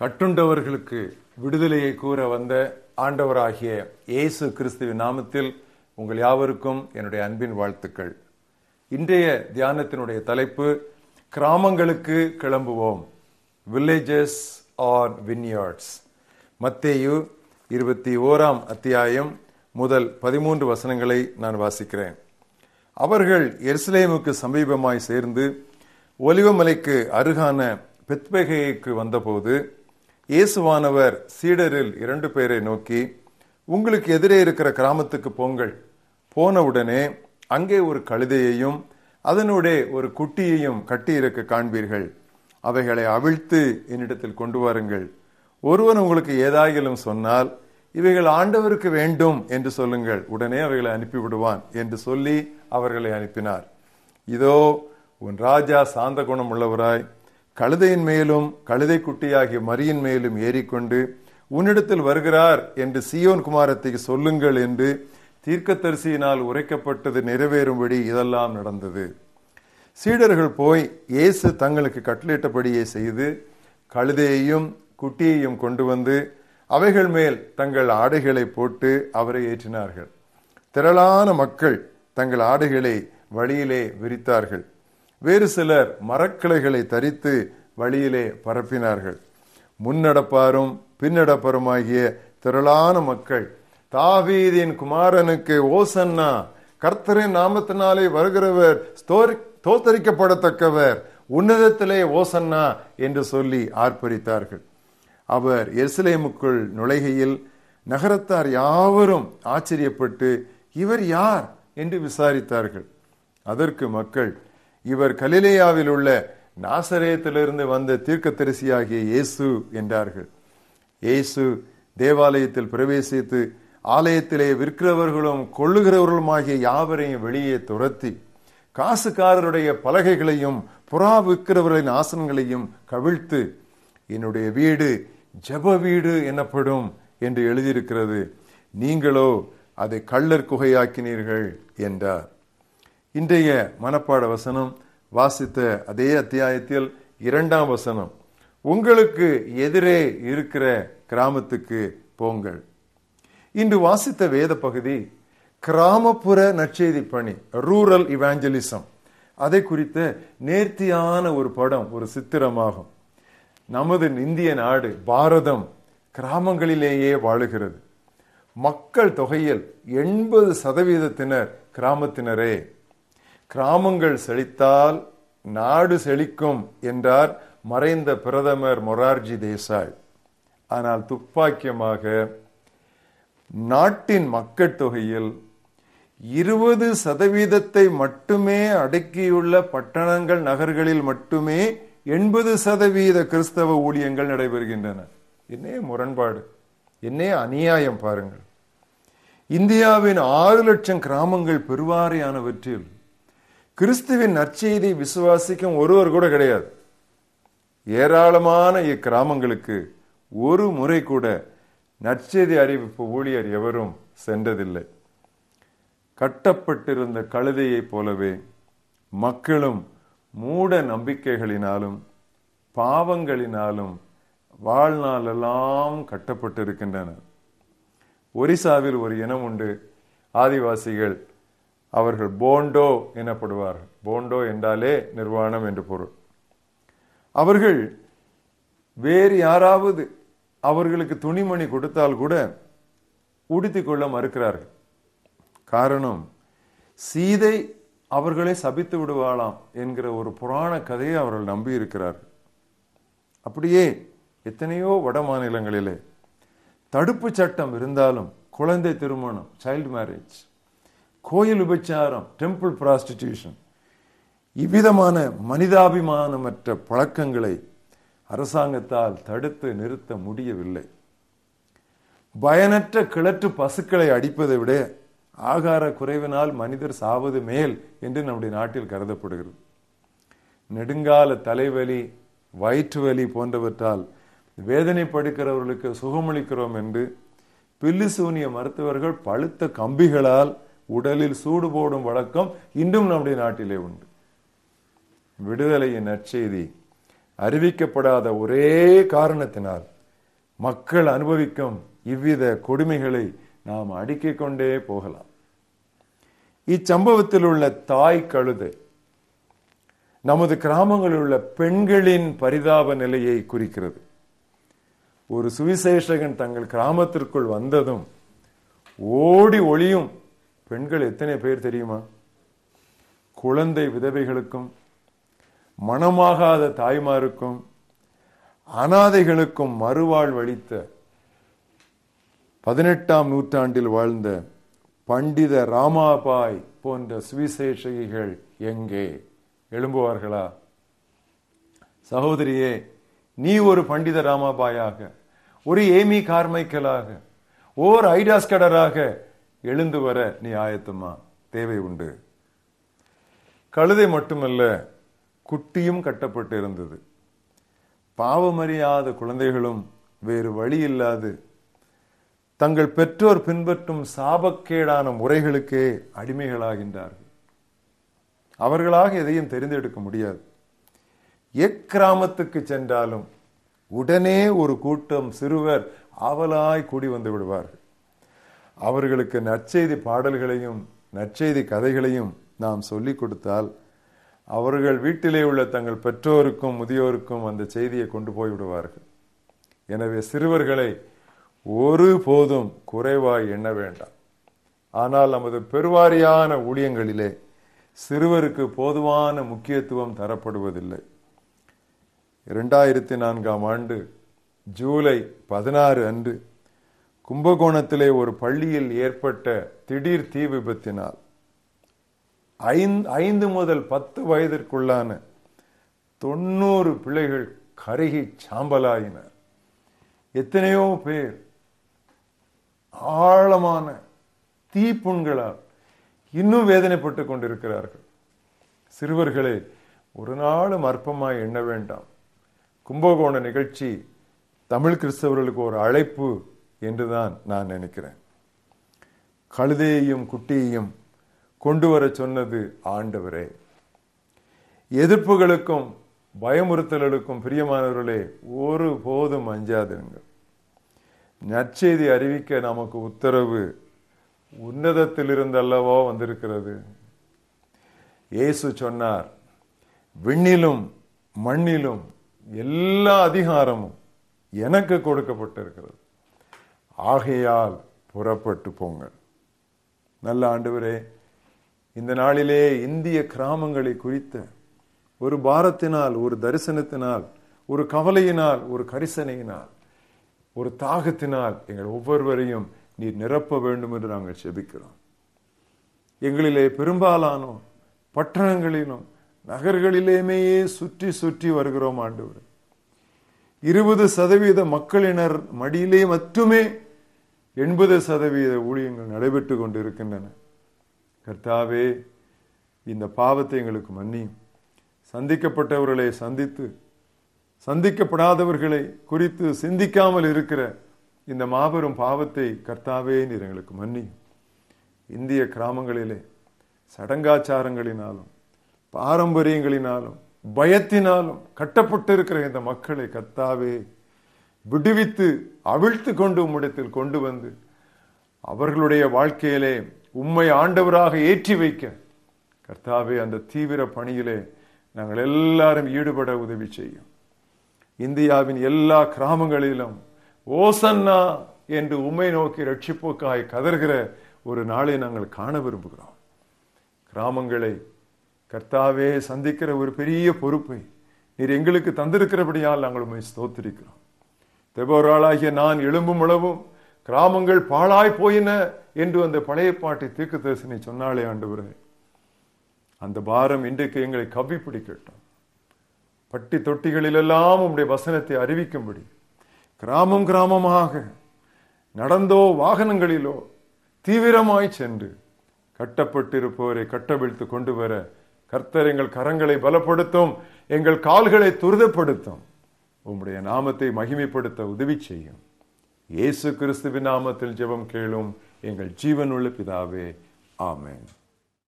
கட்டுண்டவர்களுக்கு விடுதலையை கூற வந்த ஆண்டவராகிய இயேசு கிறிஸ்துவின் நாமத்தில் உங்கள் யாவருக்கும் என்னுடைய அன்பின் வாழ்த்துக்கள். இன்றைய தியானத்தினுடைய தலைப்பு கிராமங்களுக்கு கிளம்புவோம். வில்லேஜஸ் ஆர் வின்யார்ட்ஸ் மத்தேயு இருபத்தி ஓராம் அத்தியாயம் முதல் பதிமூன்று வசனங்களை நான் வாசிக்கிறேன். அவர்கள் எருசலேமுக்கு சமீபமாய் சேர்ந்து ஒலிவமலைக்கு அருகான பெத்பெகைக்கு வந்தபோது இயேசுவானவர் சீடரில் இரண்டு பேரை நோக்கி உங்களுக்கு எதிரே இருக்கிற கிராமத்துக்கு போங்கள். போனவுடனே அங்கே ஒரு கழுதையையும் அதனுடைய ஒரு குட்டியையும் கட்டியிருக்க காண்பீர்கள். அவைகளை அவிழ்த்து என்னிடத்தில் கொண்டு வாருங்கள். ஒருவன் உங்களுக்கு ஏதாகிலும் சொன்னால் இவைகள் ஆண்டவருக்கு வேண்டும் என்று சொல்லுங்கள். உடனே அவைகளை அனுப்பிவிடுவான் என்று சொல்லி அவர்களை அனுப்பினார். இதோ உன் ராஜா சாந்த குணம் உள்ளவராய் கழுதையின் மேலும் கழுதை குட்டியாகிய மரியின் மேலும் ஏறிக்கொண்டு உன்னிடத்தில் வருகிறார் என்று சியோன் குமாரத்தை சொல்லுங்கள் என்று தீர்க்கத்தரிசியினால் உரைக்கப்பட்டது நிறைவேறும்படி இதெல்லாம் நடந்தது. சீடர்கள் போய் இயேசு தங்களுக்கு கட்டளிட்டபடியே செய்து கழுதையையும் குட்டியையும் கொண்டு வந்து அவைகள் மேல் தங்கள் ஆடைகளை போட்டு அவரை ஏற்றினார்கள். திரளான மக்கள் தங்கள் ஆடைகளை வழியிலே விரித்தார்கள். வேறு சிலர் மரக்கிளைகளை தரித்து வழியிலே பரப்பினார்கள். முன்னடப்பாரும் பின்னடப்பாருமாகிய திரளான மக்கள் தாவீதின் குமாரனுக்கு ஓசன்னா கர்த்தரின் நாமத்தினாலே வருகிறவர் தோத்தரிக்கப்படத்தக்கவர் உன்னதத்திலே ஓசன்னா என்று சொல்லி ஆர்ப்பரித்தார்கள். அவர் எருசலேமுக்குள் நுழைகையில் நகரத்தார் யாவரும் ஆச்சரியப்பட்டு இவர் யார்? என்று விசாரித்தார்கள். அதற்கு மக்கள் இவர் கலிலேயாவில் உள்ள நாசரேத்திலிருந்து வந்த தீர்க்கத்தரிசியாகிய இயேசு என்றார்கள். இயேசு தேவாலயத்தில் பிரவேசித்து ஆலயத்திலே விற்கிறவர்களும் கொள்ளுகிறவர்களுமாகிய யாவரையும் வெளியே துரத்தி காசுக்காரருடைய பலகைகளையும் புறா விற்கிறவர்களின் ஆசனங்களையும் கவிழ்த்து என்னுடைய வீடு ஜப வீடு எனப்படும் என்று எழுதியிருக்கிறது. நீங்களோ அதை கள்ளர் குகையாக்கினீர்கள் என்றார். இன்றைய மனப்பாட வசனம் வாசித்த அதே அத்தியாயத்தில் இரண்டாம் வசனம். உங்களுக்கு எதிரே இருக்கிற கிராமத்துக்கு போங்கள். இன்று வாசித்த வேத பகுதி கிராமப்புற நற்செய்தி பணி ரூரல் இவாஞ்சலிசம். அதை குறித்த நேர்த்தியான ஒரு படம் ஒரு சித்திரமாகும். நமது இந்திய நாடு பாரதம் கிராமங்களிலேயே வாழுகிறது. மக்கள் தொகையில் எண்பது சதவீதத்தினர் கிராமத்தினரே. கிராமங்கள் செழித்தால் நாடு செழிக்கும் என்றார் மறைந்த பிரதமர் மொரார்ஜி தேசாய். ஆனால் துப்பாக்கியமாக நாட்டின் மக்கட்தொகையில் இருபது சதவீதத்தை மட்டுமே அடக்கியுள்ள பட்டணங்கள் நகர்களில் மட்டுமே எண்பது சதவீத கிறிஸ்தவ ஊழியங்கள் நடைபெறுகின்றன. என்னே முரண்பாடு. என்னே அநியாயம் பாருங்கள். இந்தியாவின் ஆறு லட்சம் கிராமங்கள் பெருவாரியானவற்றில் கிறிஸ்துவின் நற்செய்தி விசுவாசிக்கும் ஒருவர் கூட கிடையாது. ஏராளமான இக்கிராமங்களுக்கு ஒரு முறை கூட நற்செய்தி அறிவிப்பு ஊழியர் எவரும் சென்றதில்லை. கட்டப்பட்டிருந்த கழுதையைப் போலவே மக்களும் மூட நம்பிக்கைகளினாலும் பாவங்களினாலும் வாழ்நாளெல்லாம் கட்டப்பட்டிருக்கின்றன ஒரிசாவில் ஒரு இனம் உண்டு. ஆதிவாசிகள் அவர்கள் போண்டோ எனப்படுவார்கள். போண்டோ என்றாலே நிர்வாணம் என்று பொருள். அவர்கள் வேறு யாராவது அவர்களுக்கு துணிமணி கொடுத்தால் கூட உடுத்திக் கொள்ள மறுக்கிறார்கள். காரணம் சீதை அவர்களை சபித்து விடுவாளாம் என்கிற ஒரு புராண கதையை அவர்கள் நம்பி இருக்கிறார்கள் அப்படியே எத்தனையோ வட மாநிலங்களிலே தடுப்பு சட்டம் இருந்தாலும் குழந்தை திருமணம் சைல்டு மேரேஜ் கோயில் உபச்சாரம் டெம்பிள் பிராஸ்டிடியூஷன் இவ்விதமான மனிதாபிமானமற்ற பழக்கங்களை அரசாங்கத்தால் தடுத்து நிறுத்த முடியவில்லை. பயனற்ற கிளற்று பசுக்களை அடிப்பதை விட ஆகார குறைவினால் மனிதர் சாவது மேல் என்று நம்முடைய நாட்டில் கருதப்படுகிறது. நெடுங்கால தலைவலி வயிற்று வலி போன்றவற்றால் வேதனைப்படுக்கிறவர்களுக்கு சுகமளிக்கிறோம் என்று பில்லுசூனிய மருத்துவர்கள் பழுத்த கம்பிகளால் உடலில் சூடு போடும் வழக்கம் இன்றும் நம்முடைய நாட்டிலே உண்டு. விடுதலையின் நற்செய்தி அறிவிக்கப்படாத ஒரே காரணத்தினால் மக்கள் அனுபவிக்கும் இவ்வித கொடுமைகளை நாம் அடுக்கிக் கொண்டே போகலாம். இச்சம்பவத்தில் உள்ள தாய் கழுதை நமது கிராமங்களில் உள்ள பெண்களின் பரிதாப நிலையை குறிக்கிறது. ஒரு சுவிசேஷகன் தங்கள் கிராமத்திற்குள் வந்ததும் ஓடி ஒளியும் பெண்கள் எத்தனை பேர் தெரியுமா? குழந்தை விதவைகளுக்கும் மனமாகாத தாய்மாருக்கும் அனாதைகளுக்கும் மறுவாழ்வளித்த பதினெட்டாம் நூற்றாண்டில் வாழ்ந்த பண்டித ராமாபாய் போன்ற சுவிசேஷகிகள் எங்கே? எழும்புவார்களா? சகோதரியே நீ ஒரு பண்டித ராமாபாயாக ஒரு ஏமி கார்மைக்கலாக ஓர் ஐடாஸ்கடராக எழுந்து வர நீ ஆயத்தமா? தேவை உண்டு. கழுதை மட்டுமல்ல குட்டியும் கட்டப்பட்டு இருந்தது. பாவமறியாத குழந்தைகளும் வேறு வழி இல்லாது தங்கள் பெற்றோர் பின்பற்றும் சாபக்கேடான முறைகளுக்கே அடிமைகளாகின்றார்கள். அவர்களாக எதையும் தெரிந்தெடுக்க முடியாது. எக்கிராமத்துக்கு சென்றாலும் உடனே ஒரு கூட்டம் சிறுவர் ஆவலாய் கூடி வந்து விடுவார்கள். அவர்களுக்கு நற்செய்தி பாடல்களையும் நற்செய்தி கதைகளையும் நாம் சொல்லிக் கொடுத்தால் அவர்கள் வீட்டிலே உள்ள தங்கள் பெற்றோருக்கும் முதியோருக்கும் அந்த செய்தியை கொண்டு போய் விடுவார்கள். எனவே சிறுவர்களை ஒரு போதும் குறைவாய் எண்ண வேண்டாம். ஆனால் நமது பெருவாரியான ஊழியங்களிலே சிறுவருக்கு போதுமான முக்கியத்துவம் தரப்படுவதில்லை. இரண்டாயிரத்தி நான்காம் ஆண்டு ஜூலை பதினாறு அன்று கும்பகோணத்திலே ஒரு பள்ளியில் ஏற்பட்ட திடீர் தீ விபத்தினால் ஐந்து முதல் பத்து வயதிற்குள்ளான தொண்ணூறு பிள்ளைகள் கருகி சாம்பலாயினர். எத்தனையோ பேர் ஆழமான தீப்புண்களால் இன்னும் வேதனைப்பட்டு கொண்டிருக்கிறார்கள். சிறுவர்களே ஒரு நாளும் அற்பமாய் எண்ண வேண்டாம். கும்பகோண நிகழ்ச்சி தமிழ் கிறிஸ்தவர்களுக்கு ஒரு அழைப்பு என்று தான் நான் நினைக்கிறேன். கழுதையையும் குட்டியையும் கொண்டு வர சொன்னது ஆண்டவரே. எதிர்ப்புகளுக்கும் பயமுறுத்தல்களுக்கும் பிரியமானவர்களே ஒரு போதும் அஞ்சாதிருங்கள். நற்செய்தி அறிவிக்க நமக்கு உத்தரவு உன்னதத்தில் இருந்தல்லவோ வந்திருக்கிறது. இயேசு சொன்னார் விண்ணிலும் மண்ணிலும் எல்லா அதிகாரமும் எனக்கு கொடுக்கப்பட்டிருக்கிறது. ஆகையால் புறப்பட்டு போங்கள் நல்ல ஆண்டவரே இந்த நாளிலே இந்திய கிராமங்களை குறித்த ஒரு பாரத்தினால் ஒரு தரிசனத்தினால் ஒரு கவலையினால் ஒரு கரிசனையினால் ஒரு தாகத்தினால் எங்கள் ஒவ்வொருவரையும் நீர் நிரப்ப வேண்டும் என்று நாங்கள் செபிக்கிறோம். எங்களிலே பெரும்பாலானோம் பட்டணங்களிலும் நகர்களிலேயுமே சுற்றி சுற்றி வருகிறோம் ஆண்டவர். இருபது சதவீத மக்களினர் மடியிலே மட்டுமே எண்பது சதவீத ஊழியங்கள் நடைபெற்று கொண்டிருக்கின்றன. கர்த்தாவே இந்த பாவத்தை எங்களுக்கு மன்னியும். சந்திக்கப்பட்டவர்களை சந்தித்து சந்திக்கப்படாதவர்களை குறித்து சிந்திக்காமல் இருக்கிற இந்த மாபெரும் பாவத்தை கர்த்தாவே நீர் எங்களுக்கு மன்னியும். இந்திய கிராமங்களிலே சடங்காச்சாரங்களினாலும் பாரம்பரியங்களினாலும் பயத்தினாலும் கட்டப்பட்டிருக்கிற இந்த மக்களை கர்த்தாவே விடுவித்து அவிழ்த்து கொண்டு உம்மிடத்தில் கொண்டு வந்து அவர்களுடைய வாழ்க்கையிலே உம்மை ஆண்டவராக ஏற்றி வைக்க கர்த்தாவே அந்த தீவிர பணியிலே நாங்கள் எல்லாரும் ஈடுபட உதவி செய்யும். இந்தியாவின் எல்லா கிராமங்களிலும் ஓசன்னா என்று உம்மை நோக்கி ரட்சிப்போக்காய் கதர்கிற ஒரு நாளை நாங்கள் காண விரும்புகிறோம். கிராமங்களை கர்த்தாவே சந்திக்கிற ஒரு பெரிய பொறுப்பை நீர் எங்களுக்கு தந்திருக்கிறபடியால் நாங்கள் உண்மை ஸ்தோத்திரிக்கிறோம். தெபோராளாகிய நான் எழும்பும் அளவும் கிராமங்கள் பாழாய் போயின என்று அந்த பழைய பாட்டை தீர்க்க தரிசனை சொன்னாலே ஆண்டவரே. அந்த பாரம் இன்றைக்கு எங்களை கவ்வி பிடிக்கட்டும். பட்டி தொட்டிகளிலெல்லாம் உடைய வசனத்தை அறிவிக்கும்படி கிராமம் கிராமமாக நடந்தோ வாகனங்களிலோ தீவிரமாய் சென்று கட்டப்பட்டிருப்பவரை கட்டவிழ்த்து கொண்டு வர கர்த்தர் எங்கள் கரங்களை பலப்படுத்தும் எங்கள் கால்களை துரிதப்படுத்தும். உம்முடைய நாமத்தை மகிமைப்படுத்த உதவி செய்யும். இயேசு கிறிஸ்துவின் நாமத்தில் ஜெபம் கேளும் எங்கள் ஜீவனுள்ள பிதாவே ஆமேன்.